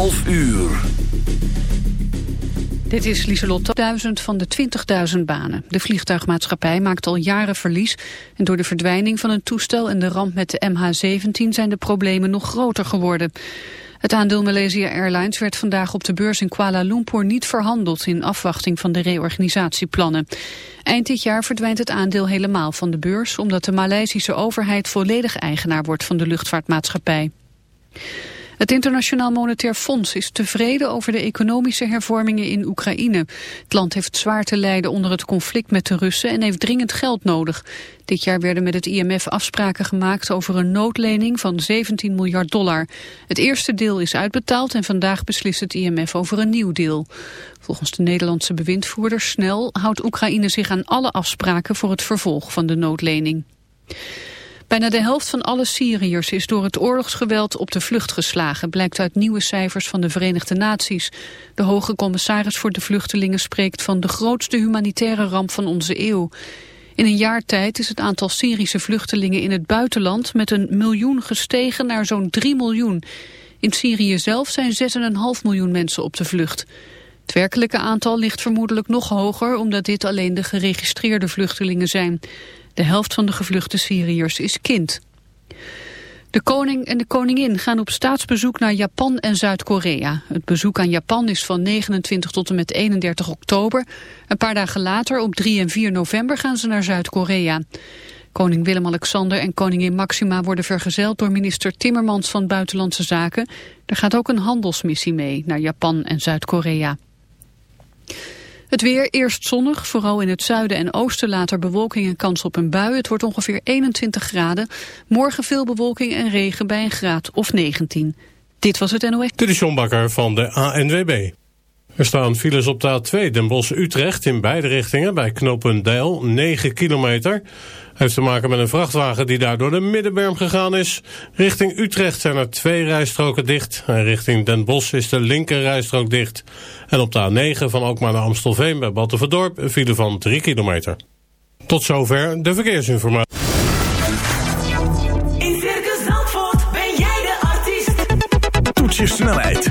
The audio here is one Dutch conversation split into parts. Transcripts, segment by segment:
11 uur. Dit is Lieselot duizend van de 20.000 banen. De vliegtuigmaatschappij maakt al jaren verlies... en door de verdwijning van een toestel en de ramp met de MH17... zijn de problemen nog groter geworden. Het aandeel Malaysia Airlines werd vandaag op de beurs in Kuala Lumpur niet verhandeld... in afwachting van de reorganisatieplannen. Eind dit jaar verdwijnt het aandeel helemaal van de beurs... omdat de Maleisische overheid volledig eigenaar wordt van de luchtvaartmaatschappij. Het Internationaal Monetair Fonds is tevreden over de economische hervormingen in Oekraïne. Het land heeft zwaar te lijden onder het conflict met de Russen en heeft dringend geld nodig. Dit jaar werden met het IMF afspraken gemaakt over een noodlening van 17 miljard dollar. Het eerste deel is uitbetaald en vandaag beslist het IMF over een nieuw deel. Volgens de Nederlandse bewindvoerder Snel houdt Oekraïne zich aan alle afspraken voor het vervolg van de noodlening. Bijna de helft van alle Syriërs is door het oorlogsgeweld op de vlucht geslagen, blijkt uit nieuwe cijfers van de Verenigde Naties. De hoge commissaris voor de vluchtelingen spreekt van de grootste humanitaire ramp van onze eeuw. In een jaar tijd is het aantal Syrische vluchtelingen in het buitenland met een miljoen gestegen naar zo'n 3 miljoen. In Syrië zelf zijn 6,5 miljoen mensen op de vlucht. Het werkelijke aantal ligt vermoedelijk nog hoger omdat dit alleen de geregistreerde vluchtelingen zijn. De helft van de gevluchte Syriërs is kind. De koning en de koningin gaan op staatsbezoek naar Japan en Zuid-Korea. Het bezoek aan Japan is van 29 tot en met 31 oktober. Een paar dagen later, op 3 en 4 november, gaan ze naar Zuid-Korea. Koning Willem-Alexander en koningin Maxima worden vergezeld door minister Timmermans van Buitenlandse Zaken. Er gaat ook een handelsmissie mee naar Japan en Zuid-Korea. Het weer eerst zonnig, vooral in het zuiden en oosten later bewolking en kans op een bui. Het wordt ongeveer 21 graden. Morgen veel bewolking en regen bij een graad of 19. Dit was het NOS. Dit is John Bakker van de ANWB. Er staan files op de A2 Den Bosch-Utrecht in beide richtingen bij knooppunt Deil, 9 kilometer. Heeft te maken met een vrachtwagen die daar door de middenberm gegaan is. Richting Utrecht zijn er twee rijstroken dicht. En richting Den Bosch is de linker rijstrook dicht. En op de A9 van Alkmaar naar Amstelveen bij Battenverdorp een file van 3 kilometer. Tot zover de verkeersinformatie. In Circus Zandvoort ben jij de artiest. Toets je snelheid,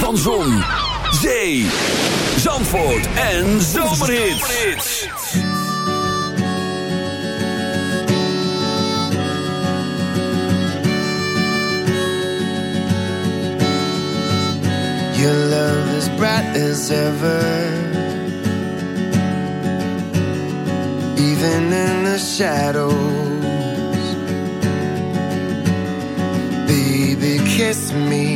Van Zon, Zee, Zandvoort en. Your love is bright as ever. Even in the shadows. Baby, kiss me.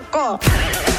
loco.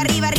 arriba, arriba.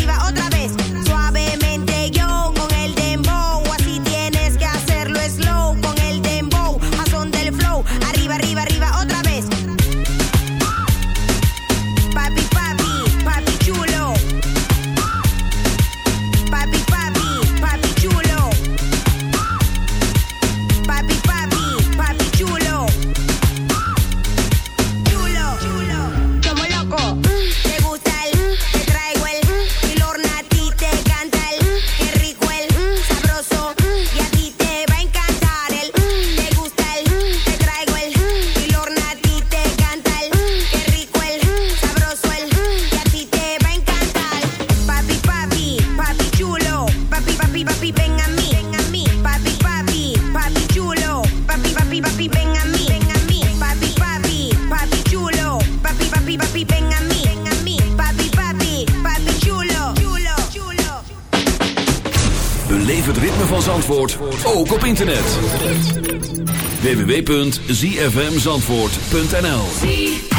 www.zfmzandvoort.nl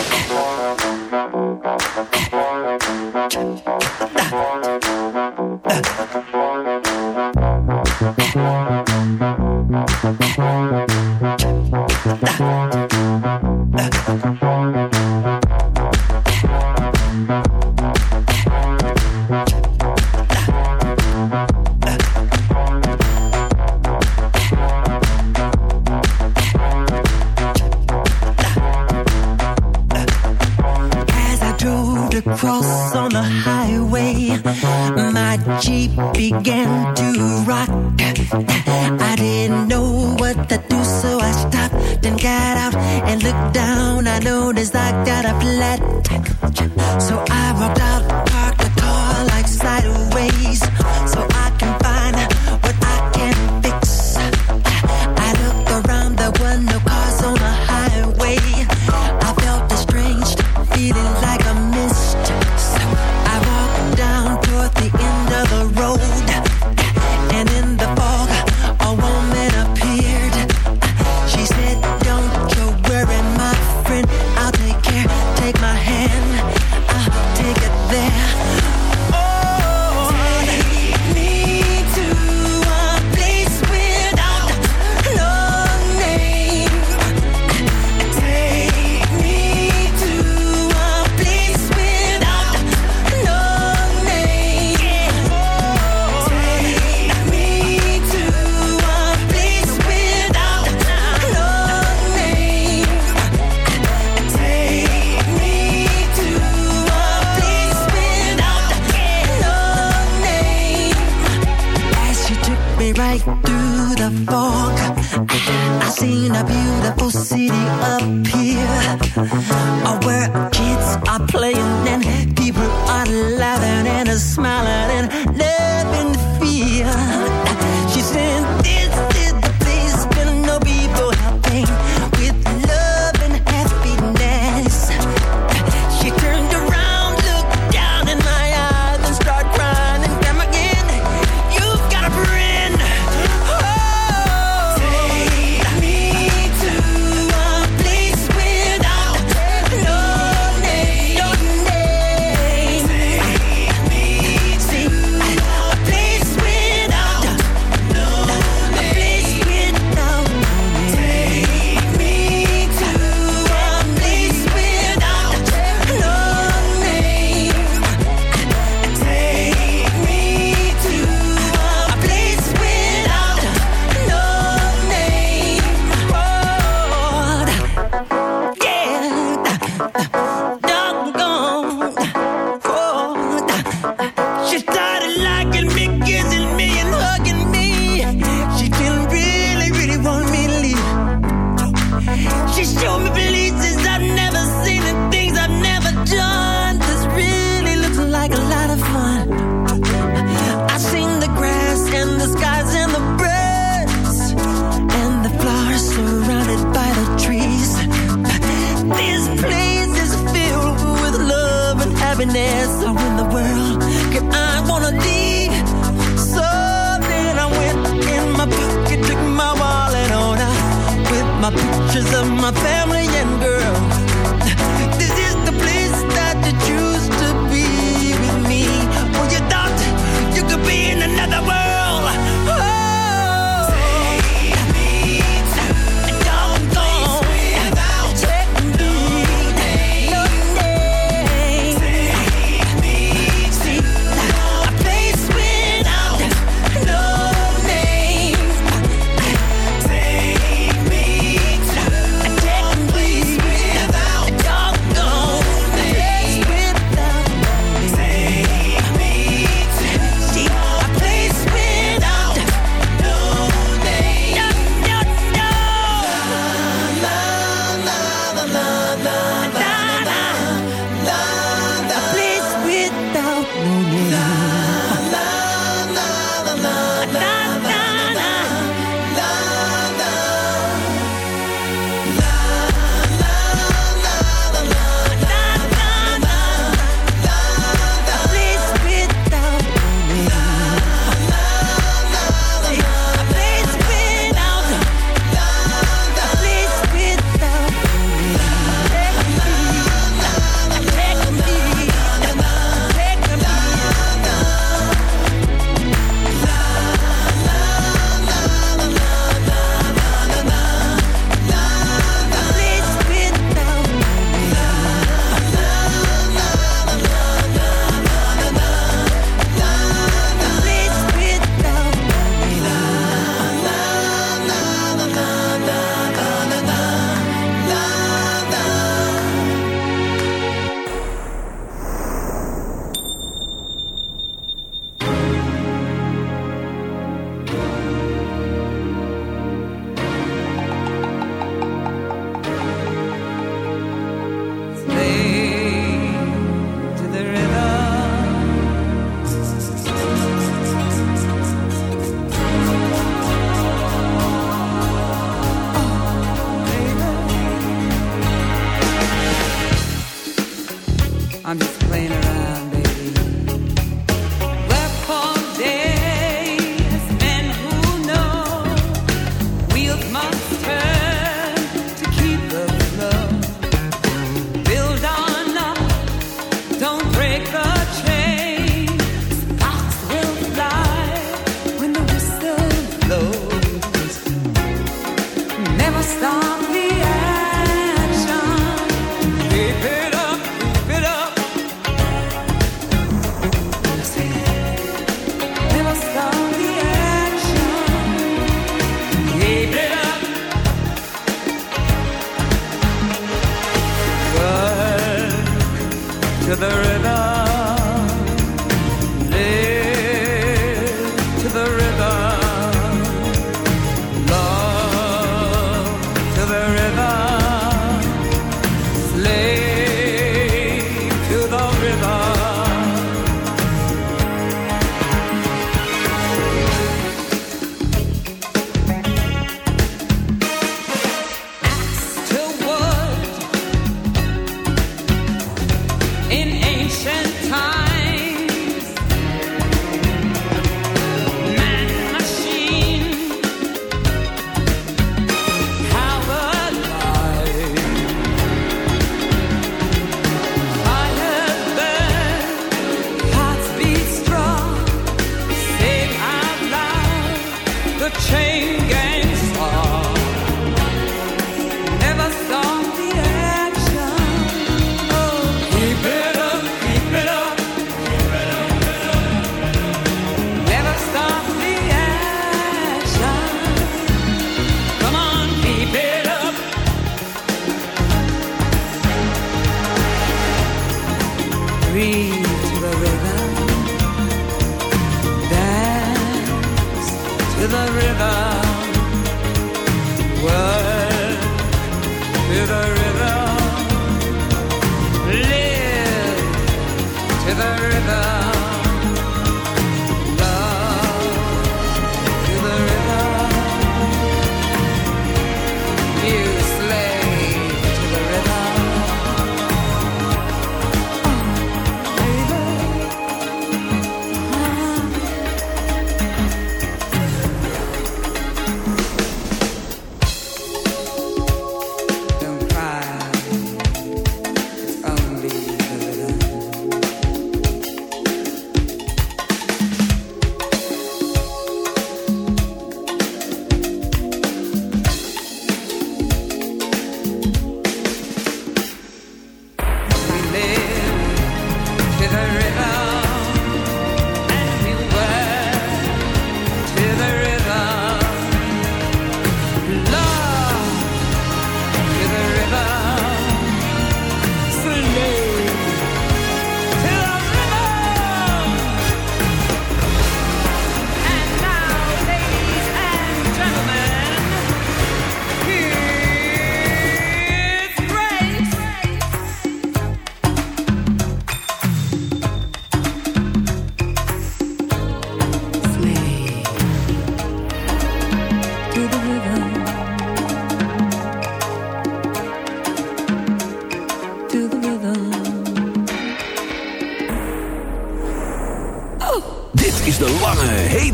to the river.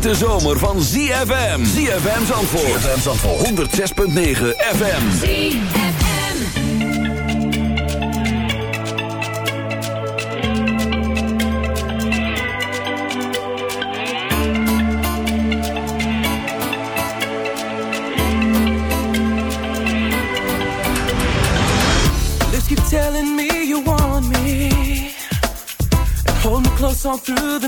hete zomer van ZFM. ZFM Zandvoort. ZFM Zandvoort. 106.9 FM. ZFM. Let's keep telling me you want me. And hold me close on through the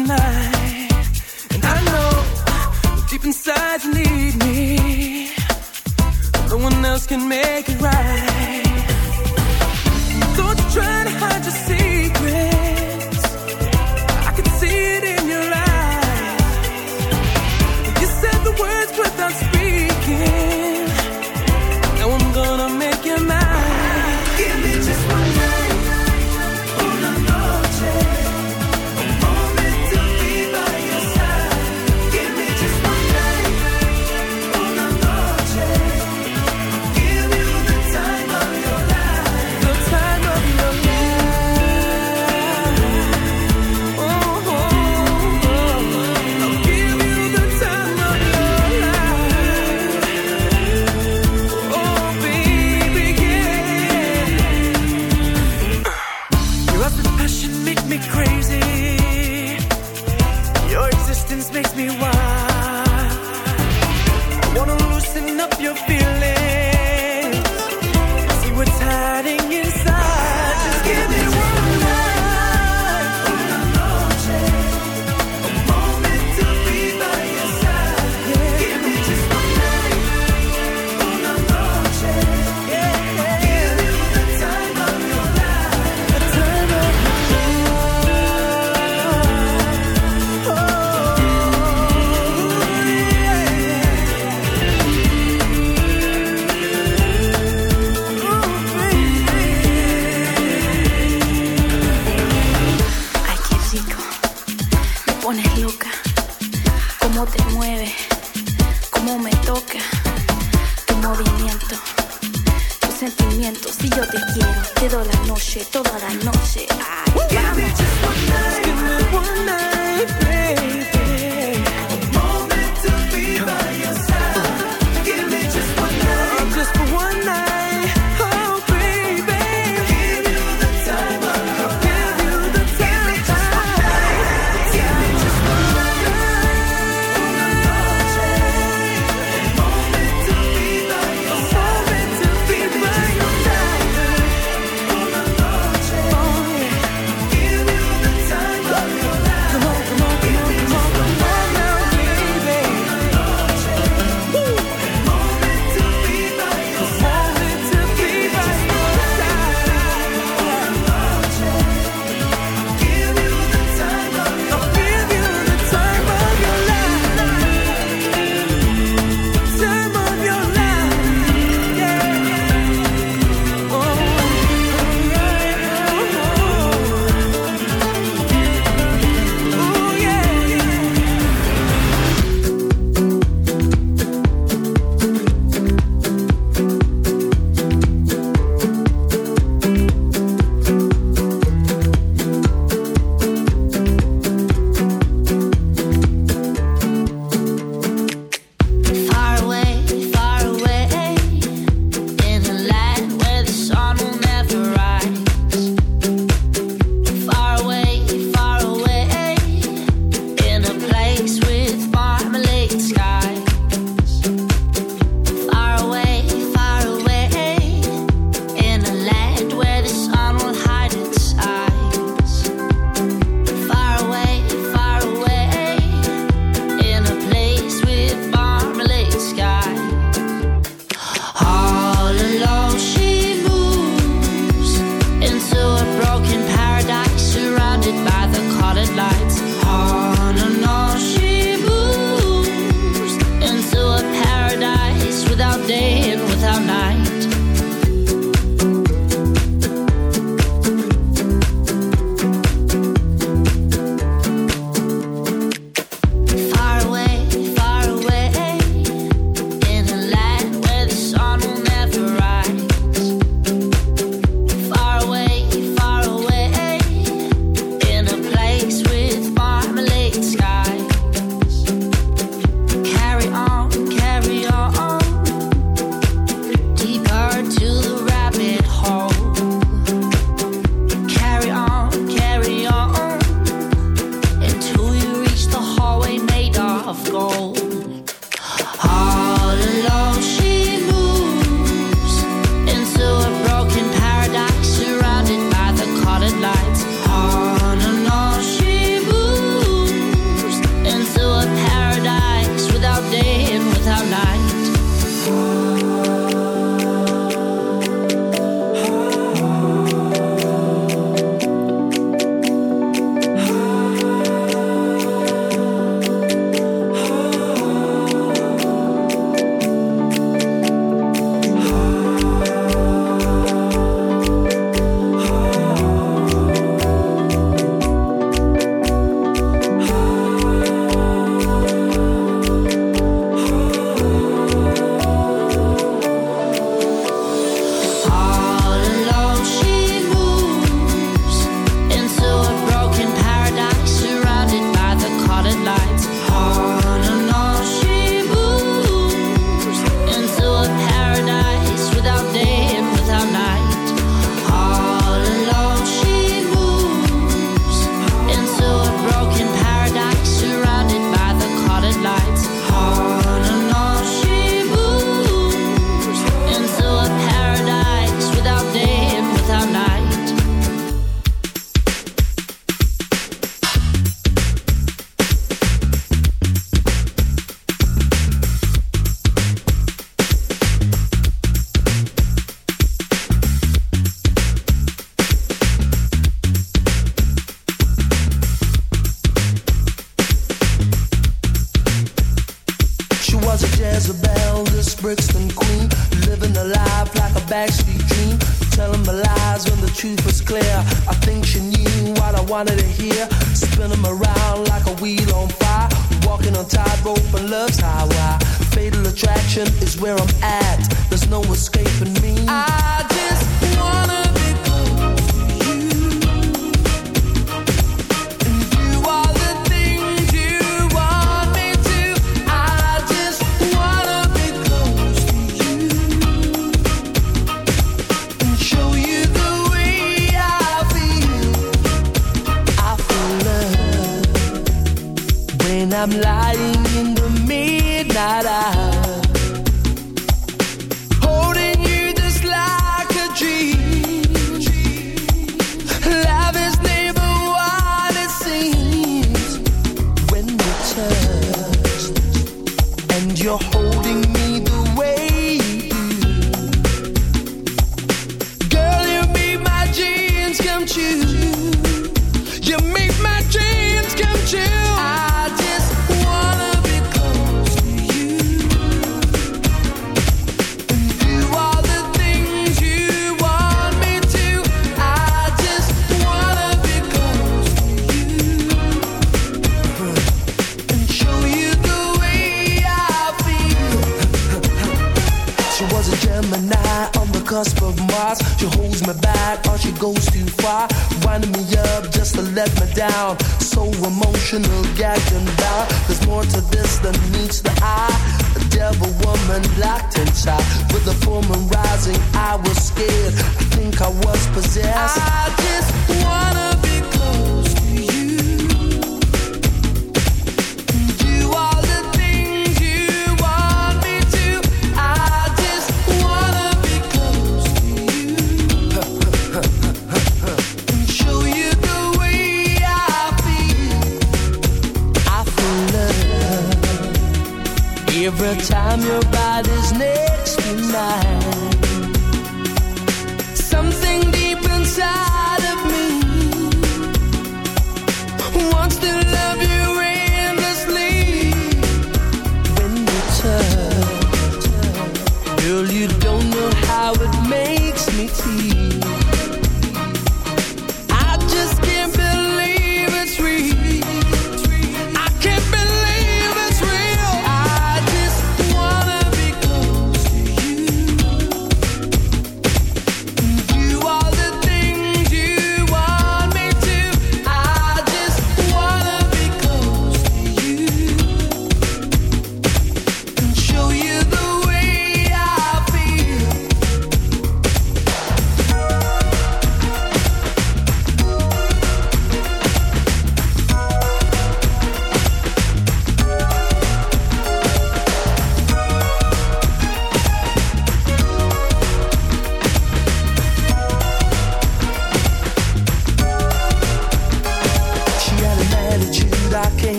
yeah